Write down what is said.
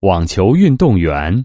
网球运动员。